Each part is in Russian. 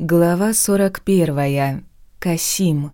Глава 41. Касим.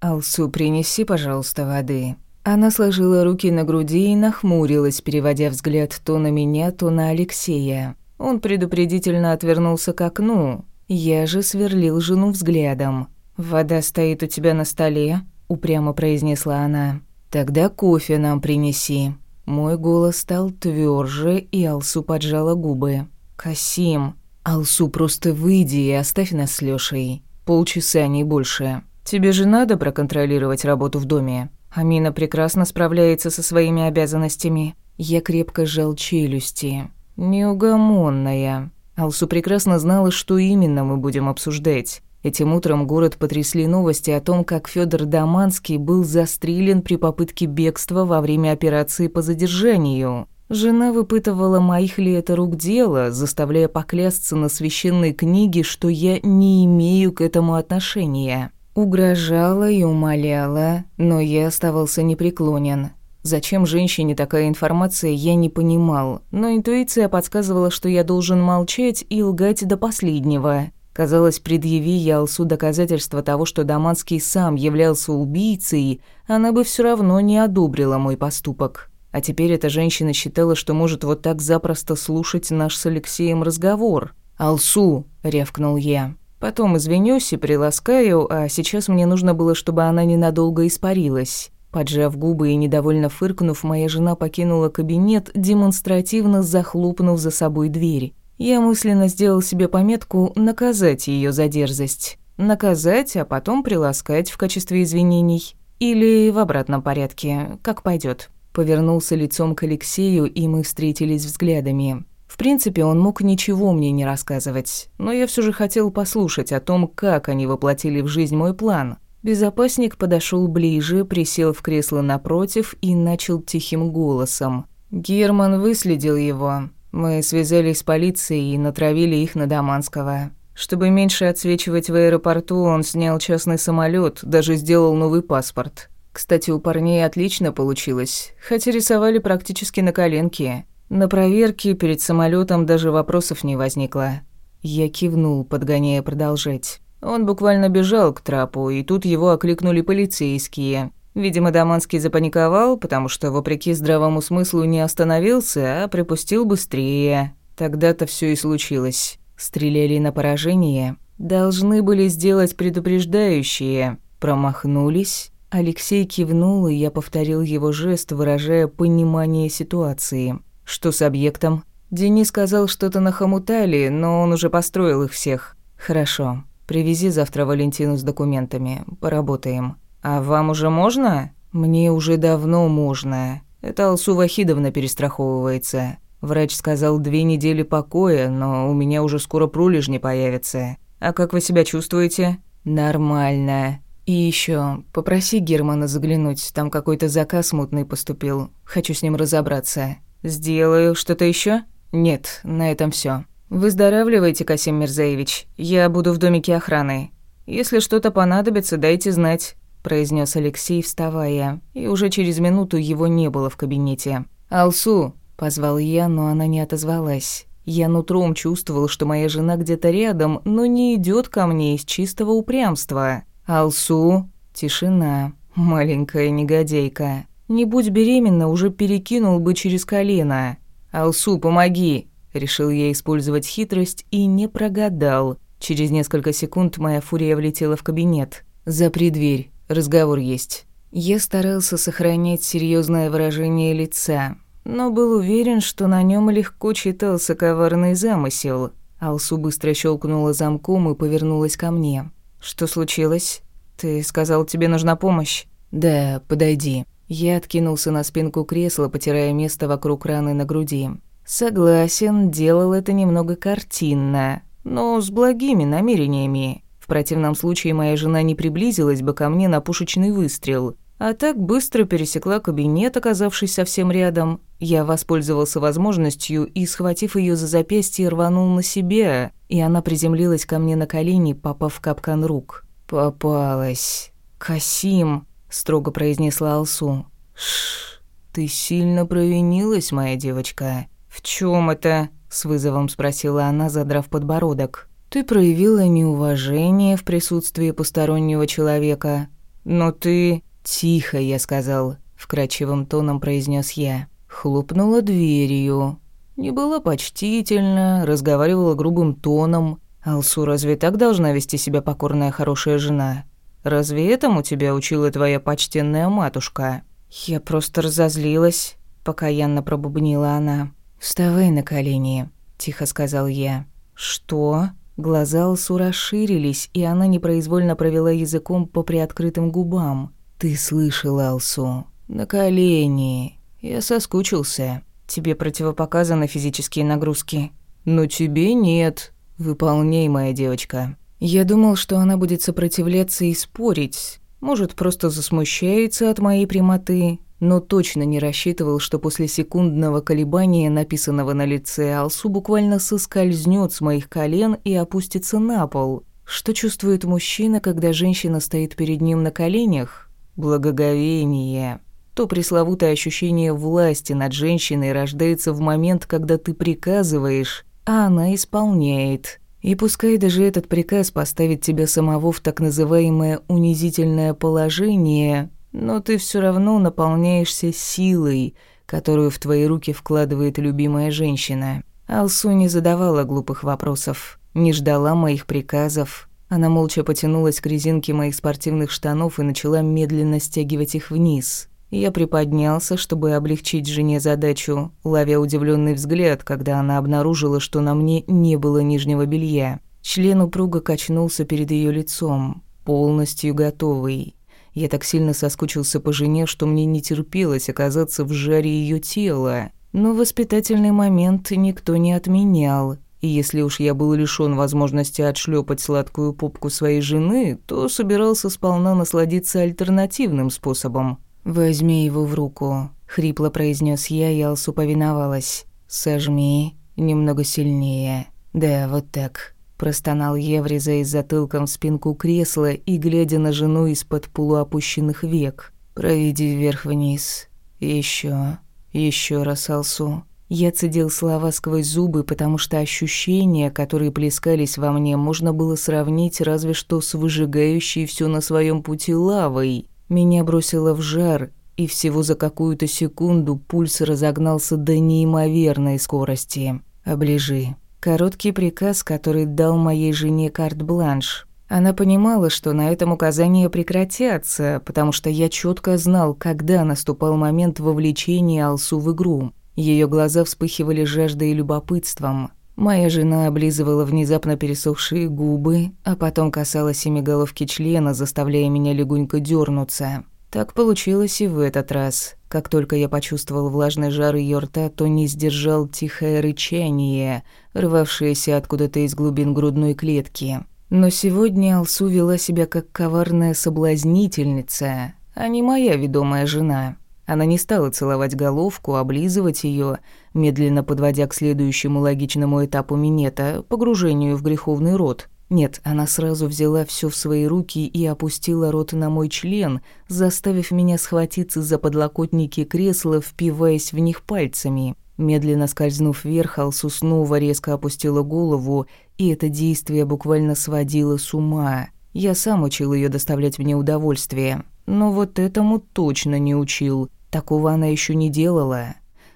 «Алсу, принеси, пожалуйста, воды». Она сложила руки на груди и нахмурилась, переводя взгляд то на меня, то на Алексея. Он предупредительно отвернулся к окну. Я же сверлил жену взглядом. «Вода стоит у тебя на столе», — упрямо произнесла она. «Тогда кофе нам принеси». Мой голос стал тверже, и Алсу поджала губы. «Касим», «Алсу, просто выйди и оставь нас с Лёшей. Полчаса, не больше. Тебе же надо проконтролировать работу в доме. Амина прекрасно справляется со своими обязанностями». Я крепко сжал челюсти. «Неугомонная». Алсу прекрасно знала, что именно мы будем обсуждать. Этим утром город потрясли новости о том, как Федор Даманский был застрелен при попытке бегства во время операции по задержанию. Жена выпытывала, моих ли это рук дело, заставляя поклясться на священной книге, что я не имею к этому отношения. Угрожала и умоляла, но я оставался непреклонен. Зачем женщине такая информация, я не понимал, но интуиция подсказывала, что я должен молчать и лгать до последнего. Казалось, предъяви я Алсу доказательства того, что Даманский сам являлся убийцей, она бы все равно не одобрила мой поступок. А теперь эта женщина считала, что может вот так запросто слушать наш с Алексеем разговор. «Алсу!» — рявкнул я. «Потом извинюсь и приласкаю, а сейчас мне нужно было, чтобы она ненадолго испарилась». Поджав губы и недовольно фыркнув, моя жена покинула кабинет, демонстративно захлопнув за собой дверь. Я мысленно сделал себе пометку наказать ее за дерзость. Наказать, а потом приласкать в качестве извинений. Или в обратном порядке, как пойдет. Повернулся лицом к Алексею, и мы встретились взглядами. В принципе, он мог ничего мне не рассказывать, но я все же хотел послушать о том, как они воплотили в жизнь мой план. Безопасник подошел ближе, присел в кресло напротив и начал тихим голосом. Герман выследил его. Мы связались с полицией и натравили их на Даманского. Чтобы меньше отсвечивать в аэропорту, он снял частный самолет, даже сделал новый паспорт. Кстати, у парней отлично получилось, хотя рисовали практически на коленке. На проверке перед самолетом даже вопросов не возникло. Я кивнул, подгоняя продолжать. Он буквально бежал к трапу, и тут его окликнули полицейские. Видимо, Даманский запаниковал, потому что, вопреки здравому смыслу, не остановился, а припустил быстрее. Тогда-то все и случилось. Стреляли на поражение. Должны были сделать предупреждающие. Промахнулись Алексей кивнул, и я повторил его жест, выражая понимание ситуации. Что с объектом? Денис сказал что-то на хомутали, но он уже построил их всех. Хорошо. Привези завтра Валентину с документами. Поработаем. А вам уже можно? Мне уже давно можно. Это Алсу Вахидовна перестраховывается. Врач сказал две недели покоя, но у меня уже скоро пролежни появятся. А как вы себя чувствуете? Нормально. И еще попроси Германа заглянуть, там какой-то заказ мутный поступил. Хочу с ним разобраться. Сделаю что-то еще? Нет, на этом все. Выздоравливайте, Касим Мирзаевич. Я буду в домике охраны. Если что-то понадобится, дайте знать, произнес Алексей, вставая. И уже через минуту его не было в кабинете. Алсу, позвал я, но она не отозвалась. Я нутром чувствовал, что моя жена где-то рядом, но не идет ко мне из чистого упрямства. Алсу. Тишина. Маленькая негодейка. Не будь беременна, уже перекинул бы через колено. Алсу, помоги. Решил я использовать хитрость и не прогадал. Через несколько секунд моя фурия влетела в кабинет. «Запри дверь, разговор есть». Я старался сохранять серьезное выражение лица, но был уверен, что на нем легко читался коварный замысел. Алсу быстро щелкнула замком и повернулась ко мне. «Что случилось? Ты сказал, тебе нужна помощь?» «Да, подойди». Я откинулся на спинку кресла, потирая место вокруг раны на груди. «Согласен, делал это немного картинно, но с благими намерениями. В противном случае моя жена не приблизилась бы ко мне на пушечный выстрел, а так быстро пересекла кабинет, оказавшись совсем рядом. Я воспользовался возможностью и, схватив ее за запястье, рванул на себя, и она приземлилась ко мне на колени, попав в капкан рук. «Попалась. Касим», — строго произнесла Алсу. «Шш, ты сильно провинилась, моя девочка». «В чем это?» — с вызовом спросила она, задрав подбородок. Ты проявила неуважение в присутствии постороннего человека. Но ты... Тихо, я сказал, вкрадчивым тоном произнес я. Хлопнула дверью. Не была почтительна, разговаривала грубым тоном. Алсу, разве так должна вести себя покорная хорошая жена? Разве этому тебя учила твоя почтенная матушка? Я просто разозлилась, покаянно пробубнила она. Вставай на колени, тихо сказал я. Что? Глаза Алсу расширились, и она непроизвольно провела языком по приоткрытым губам. «Ты слышал, Алсу? На колени. Я соскучился. Тебе противопоказаны физические нагрузки. Но тебе нет. Выполняй, моя девочка». Я думал, что она будет сопротивляться и спорить. Может, просто засмущается от моей прямоты, но точно не рассчитывал, что после секундного колебания, написанного на лице, Алсу буквально соскользнет с моих колен и опустится на пол. Что чувствует мужчина, когда женщина стоит перед ним на коленях? Благоговение. То пресловутое ощущение власти над женщиной рождается в момент, когда ты приказываешь, а она исполняет. И пускай даже этот приказ поставит тебя самого в так называемое унизительное положение, но ты все равно наполняешься силой, которую в твои руки вкладывает любимая женщина. Алсу не задавала глупых вопросов, не ждала моих приказов. Она молча потянулась к резинке моих спортивных штанов и начала медленно стягивать их вниз. Я приподнялся, чтобы облегчить жене задачу, ловя удивленный взгляд, когда она обнаружила, что на мне не было нижнего белья. Член упруго качнулся перед ее лицом, полностью готовый. Я так сильно соскучился по жене, что мне не терпелось оказаться в жаре ее тела. Но воспитательный момент никто не отменял. И если уж я был лишён возможности отшлепать сладкую попку своей жены, то собирался сполна насладиться альтернативным способом. «Возьми его в руку», — хрипло произнес я, и Алсу повиновалась. «Сожми немного сильнее. Да, вот так. Простонал я, врезаясь затылком в спинку кресла и глядя на жену из-под полуопущенных век. «Проведи вверх-вниз. Еще, еще раз, Алсу». Я цедил слова сквозь зубы, потому что ощущения, которые плескались во мне, можно было сравнить разве что с выжигающей все на своем пути лавой. Меня бросило в жар, и всего за какую-то секунду пульс разогнался до неимоверной скорости. «Оближи», Короткий приказ, который дал моей жене карт-бланш. Она понимала, что на этом указания прекратятся, потому что я четко знал, когда наступал момент вовлечения Алсу в игру. Ее глаза вспыхивали жаждой и любопытством. Моя жена облизывала внезапно пересохшие губы, а потом касалась семиголовки члена, заставляя меня легонько дернуться. Так получилось и в этот раз. Как только я почувствовал влажный жар ее рта, то не сдержал тихое рычание, рвавшееся откуда-то из глубин грудной клетки. Но сегодня Алсу вела себя как коварная соблазнительница, а не моя ведомая жена. Она не стала целовать головку, облизывать ее, медленно подводя к следующему логичному этапу минета – погружению в греховный род. Нет, она сразу взяла все в свои руки и опустила рот на мой член, заставив меня схватиться за подлокотники кресла, впиваясь в них пальцами. Медленно скользнув вверх, Алсу снова резко опустила голову, и это действие буквально сводило с ума. Я сам учил ее доставлять мне удовольствие, но вот этому точно не учил. Такого она еще не делала.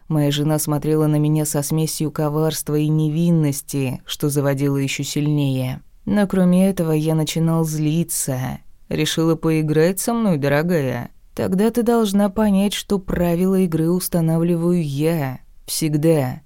Моя жена смотрела на меня со смесью коварства и невинности, что заводило еще сильнее. Но кроме этого я начинал злиться. Решила поиграть со мной, дорогая? Тогда ты должна понять, что правила игры устанавливаю я. Всегда.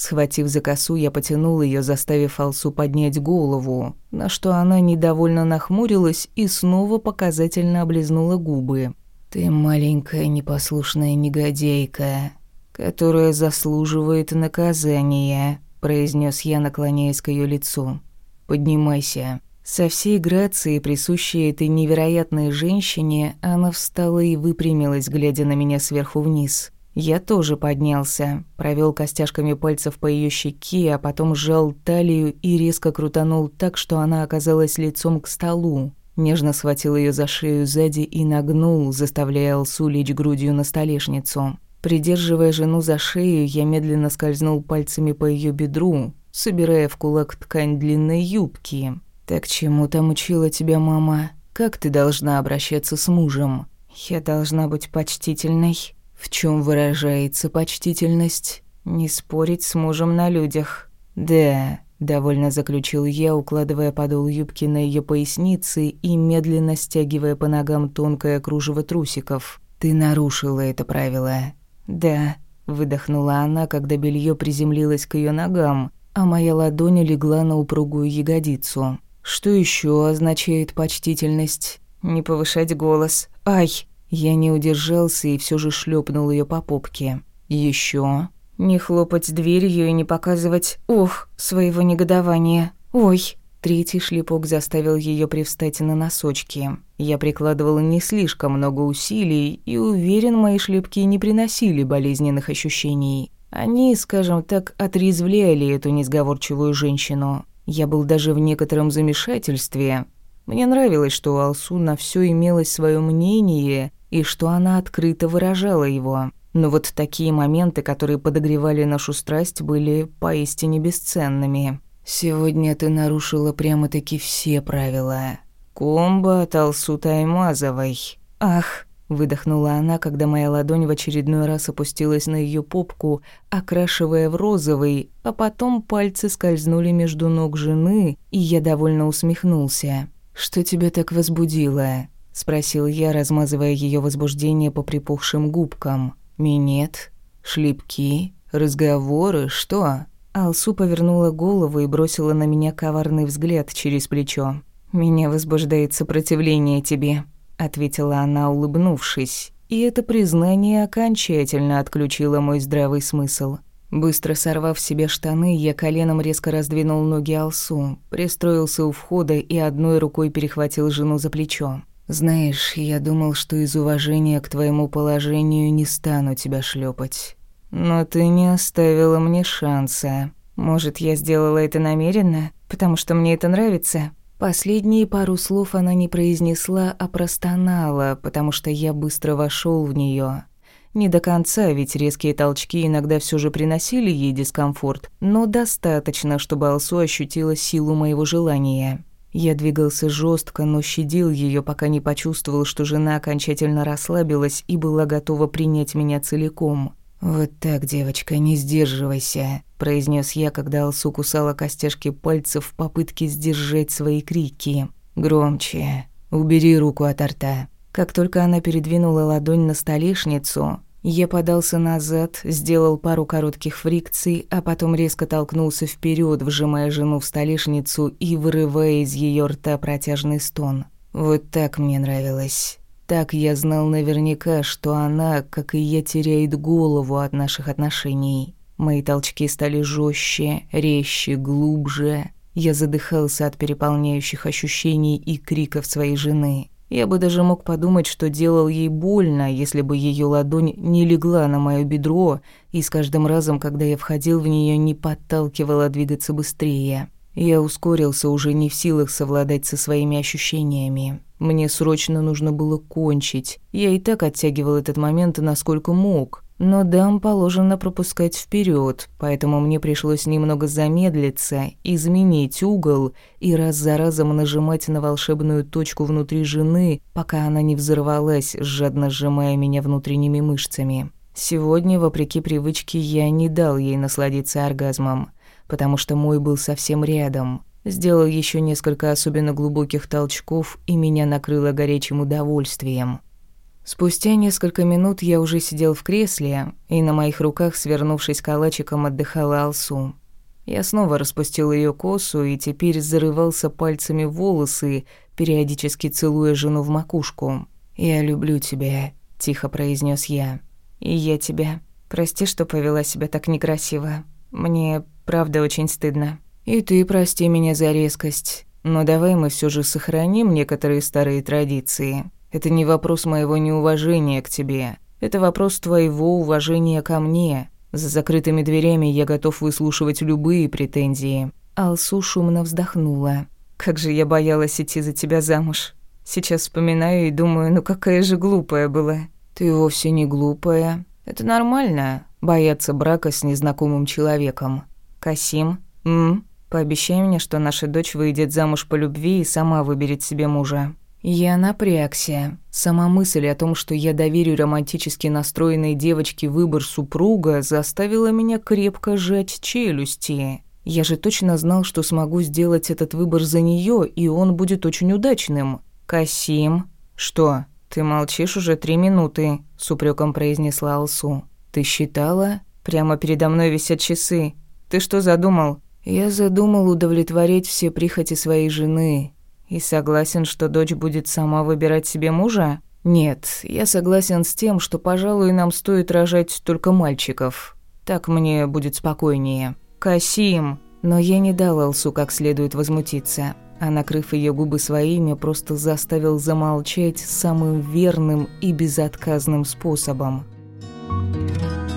Схватив за косу, я потянул ее, заставив Алсу поднять голову, на что она недовольно нахмурилась и снова показательно облизнула губы. «Ты маленькая непослушная негодяйка, которая заслуживает наказания», произнес я, наклоняясь к ее лицу. «Поднимайся». Со всей грацией, присущей этой невероятной женщине, она встала и выпрямилась, глядя на меня сверху вниз. Я тоже поднялся, провел костяшками пальцев по ее щеке, а потом сжал талию и резко крутанул так, что она оказалась лицом к столу. Нежно схватил ее за шею сзади и нагнул, заставляя Алсу лечь грудью на столешницу. Придерживая жену за шею, я медленно скользнул пальцами по ее бедру, собирая в кулак ткань длинной юбки. «Так чему там учила тебя мама? Как ты должна обращаться с мужем?» «Я должна быть почтительной». «В чем выражается почтительность?» «Не спорить с мужем на людях». «Да, довольно заключил я, укладывая подол юбки на ее пояснице и медленно стягивая по ногам тонкое кружево трусиков. Ты нарушила это правило. Да, выдохнула она, когда белье приземлилось к ее ногам, а моя ладонь легла на упругую ягодицу. Что еще означает почтительность? Не повышать голос. Ай! Я не удержался и все же шлепнул ее по попке. Еще не хлопать дверью и не показывать «ох» своего негодования. «Ой». Третий шлепок заставил ее привстать на носочки. Я прикладывала не слишком много усилий, и уверен, мои шлепки не приносили болезненных ощущений. Они, скажем так, отрезвляли эту несговорчивую женщину. Я был даже в некотором замешательстве. Мне нравилось, что у Алсу на все имелось свое мнение, и что она открыто выражала его. Но вот такие моменты, которые подогревали нашу страсть, были поистине бесценными. «Сегодня ты нарушила прямо-таки все правила. Комбо от Алсу Таймазовой». «Ах!» – выдохнула она, когда моя ладонь в очередной раз опустилась на ее попку, окрашивая в розовый, а потом пальцы скользнули между ног жены, и я довольно усмехнулся. «Что тебя так возбудило?» – спросил я, размазывая ее возбуждение по припухшим губкам. Минет, шлепки, разговоры, что? Алсу повернула голову и бросила на меня коварный взгляд через плечо. «Меня возбуждает сопротивление тебе», — ответила она, улыбнувшись. И это признание окончательно отключило мой здравый смысл. Быстро сорвав себе штаны, я коленом резко раздвинул ноги Алсу, пристроился у входа и одной рукой перехватил жену за плечо. Знаешь, я думал, что из уважения к твоему положению не стану тебя шлепать. Но ты не оставила мне шанса. Может, я сделала это намеренно, потому что мне это нравится? Последние пару слов она не произнесла, а простонала, потому что я быстро вошел в нее. Не до конца, ведь резкие толчки иногда все же приносили ей дискомфорт, но достаточно, чтобы Алсу ощутила силу моего желания. Я двигался жестко, но щадил ее, пока не почувствовал, что жена окончательно расслабилась и была готова принять меня целиком. «Вот так, девочка, не сдерживайся», – произнес я, когда Алсу кусала костяшки пальцев в попытке сдержать свои крики. «Громче. Убери руку от рта». Как только она передвинула ладонь на столешницу, я подался назад, сделал пару коротких фрикций, а потом резко толкнулся вперед, вжимая жену в столешницу и вырывая из ее рта протяжный стон. Вот так мне нравилось. Так я знал наверняка, что она, как и я, теряет голову от наших отношений. Мои толчки стали жестче, резче, глубже. Я задыхался от переполняющих ощущений и криков своей жены. Я бы даже мог подумать, что делал ей больно, если бы ее ладонь не легла на моё бедро и с каждым разом, когда я входил в нее, не подталкивала двигаться быстрее. Я ускорился, уже не в силах совладать со своими ощущениями. Мне срочно нужно было кончить. Я и так оттягивал этот момент, насколько мог. Но дам положено пропускать вперед, поэтому мне пришлось немного замедлиться, изменить угол и раз за разом нажимать на волшебную точку внутри жены, пока она не взорвалась, жадно сжимая меня внутренними мышцами. Сегодня, вопреки привычке, я не дал ей насладиться оргазмом, потому что мой был совсем рядом. Сделал еще несколько особенно глубоких толчков, и меня накрыло горячим удовольствием. Спустя несколько минут я уже сидел в кресле, и на моих руках, свернувшись калачиком, отдыхала Алсу. Я снова распустил ее косу и теперь зарывался пальцами волосы, периодически целуя жену в макушку. «Я люблю тебя», — тихо произнес я. «И я тебя. Прости, что повела себя так некрасиво. Мне правда очень стыдно». «И ты прости меня за резкость. Но давай мы все же сохраним некоторые старые традиции. Это не вопрос моего неуважения к тебе. Это вопрос твоего уважения ко мне. За закрытыми дверями я готов выслушивать любые претензии». Алсу шумно вздохнула. «Как же я боялась идти за тебя замуж. Сейчас вспоминаю и думаю, ну какая же глупая была». «Ты вовсе не глупая. Это нормально, бояться брака с незнакомым человеком. Касим, М? Пообещай мне, что наша дочь выйдет замуж по любви и сама выберет себе мужа. Я напрягся. Сама мысль о том, что я доверю романтически настроенной девочке выбор супруга, заставила меня крепко сжать челюсти. Я же точно знал, что смогу сделать этот выбор за нее, и он будет очень удачным. Касим. Что? Ты молчишь уже три минуты, с упреком произнесла Алсу. Ты считала? Прямо передо мной висят часы. Ты что задумал? Я задумал удовлетворить все прихоти своей жены, и согласен, что дочь будет сама выбирать себе мужа? Нет, я согласен с тем, что, пожалуй, нам стоит рожать только мальчиков. Так мне будет спокойнее. Касим! Но я не дал Алсу как следует возмутиться, а накрыв ее губы своими, просто заставил замолчать самым верным и безотказным способом. Thank you